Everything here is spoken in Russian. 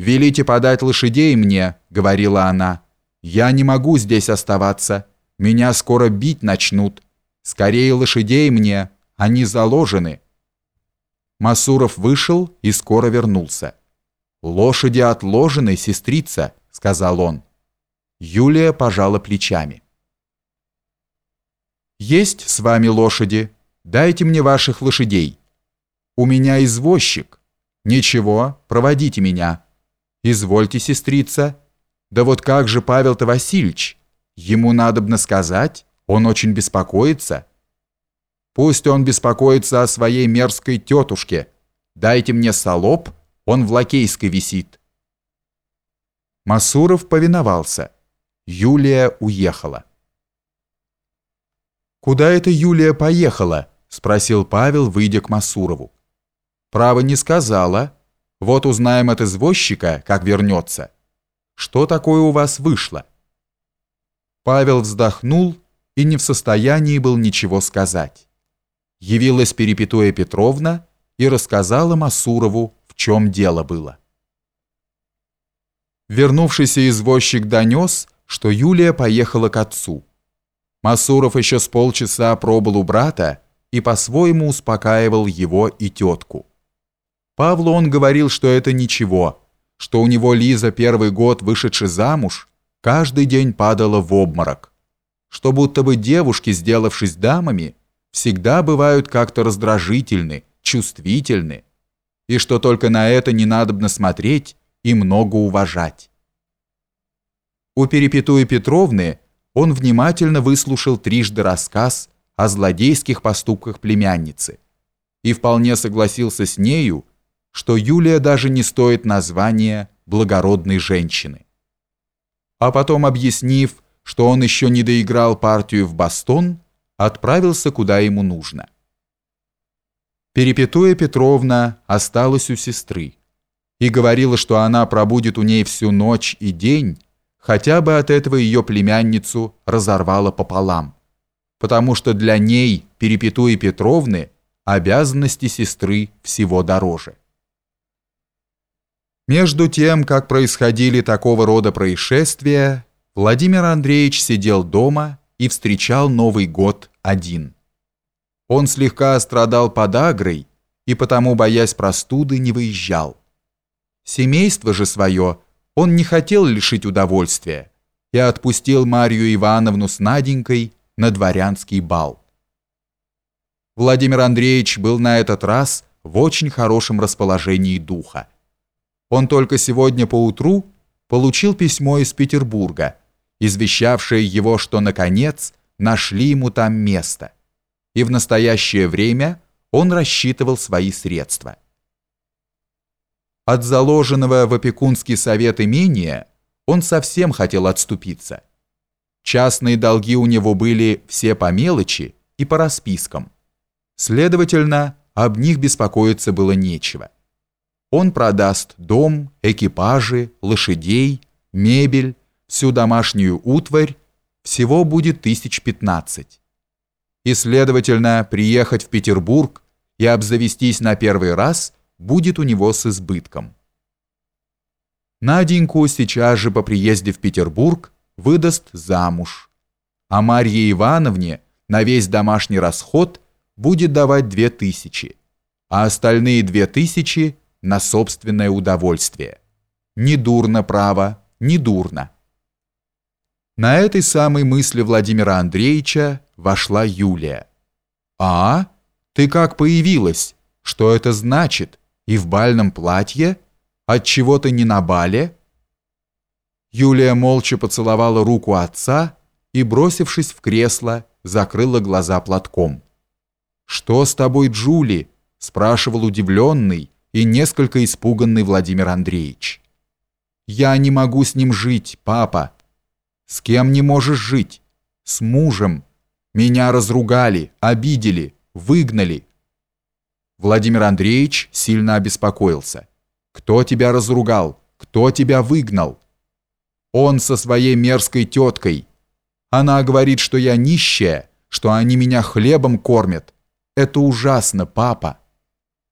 «Велите подать лошадей мне», — говорила она. «Я не могу здесь оставаться. Меня скоро бить начнут. Скорее лошадей мне, они заложены». Масуров вышел и скоро вернулся. «Лошади отложены, сестрица», — сказал он. Юлия пожала плечами. «Есть с вами лошади. Дайте мне ваших лошадей. У меня извозчик. Ничего, проводите меня». «Извольте, сестрица. Да вот как же Павел-то Васильевич? Ему надобно сказать, он очень беспокоится». «Пусть он беспокоится о своей мерзкой тетушке. Дайте мне солоб, он в лакейской висит». Масуров повиновался. Юлия уехала. «Куда это Юлия поехала?» – спросил Павел, выйдя к Масурову. «Право не сказала». Вот узнаем от извозчика, как вернется. Что такое у вас вышло?» Павел вздохнул и не в состоянии был ничего сказать. Явилась Перепетуя Петровна и рассказала Масурову, в чем дело было. Вернувшийся извозчик донес, что Юлия поехала к отцу. Масуров еще с полчаса пробыл у брата и по-своему успокаивал его и тетку. Павлу он говорил, что это ничего, что у него Лиза первый год вышедший замуж, каждый день падала в обморок, что будто бы девушки, сделавшись дамами, всегда бывают как-то раздражительны, чувствительны, и что только на это не надобно смотреть и много уважать. У Перепетуи Петровны он внимательно выслушал трижды рассказ о злодейских поступках племянницы и вполне согласился с нею, что Юлия даже не стоит названия благородной женщины. А потом, объяснив, что он еще не доиграл партию в бастон, отправился куда ему нужно. Перепетуя Петровна осталась у сестры и говорила, что она пробудет у ней всю ночь и день, хотя бы от этого ее племянницу разорвала пополам, потому что для ней, Перепетуя Петровны, обязанности сестры всего дороже. Между тем, как происходили такого рода происшествия, Владимир Андреевич сидел дома и встречал Новый год один. Он слегка страдал подагрой и потому, боясь простуды, не выезжал. Семейство же свое он не хотел лишить удовольствия и отпустил Марию Ивановну с Наденькой на дворянский бал. Владимир Андреевич был на этот раз в очень хорошем расположении духа. Он только сегодня поутру получил письмо из Петербурга, извещавшее его, что, наконец, нашли ему там место. И в настоящее время он рассчитывал свои средства. От заложенного в опекунский совет имения он совсем хотел отступиться. Частные долги у него были все по мелочи и по распискам. Следовательно, об них беспокоиться было нечего. Он продаст дом, экипажи, лошадей, мебель, всю домашнюю утварь, всего будет тысяч пятнадцать. И, следовательно, приехать в Петербург и обзавестись на первый раз будет у него с избытком. Наденьку сейчас же по приезде в Петербург выдаст замуж, а Марье Ивановне на весь домашний расход будет давать две тысячи, а остальные две тысячи на собственное удовольствие. Не дурно, право, не дурно. На этой самой мысли Владимира Андреевича вошла Юлия. «А? Ты как появилась? Что это значит? И в бальном платье? От чего ты не на бале?» Юлия молча поцеловала руку отца и, бросившись в кресло, закрыла глаза платком. «Что с тобой, Джули?» – спрашивал удивленный, и несколько испуганный Владимир Андреевич. «Я не могу с ним жить, папа». «С кем не можешь жить?» «С мужем. Меня разругали, обидели, выгнали». Владимир Андреевич сильно обеспокоился. «Кто тебя разругал? Кто тебя выгнал?» «Он со своей мерзкой теткой. Она говорит, что я нищая, что они меня хлебом кормят. Это ужасно, папа».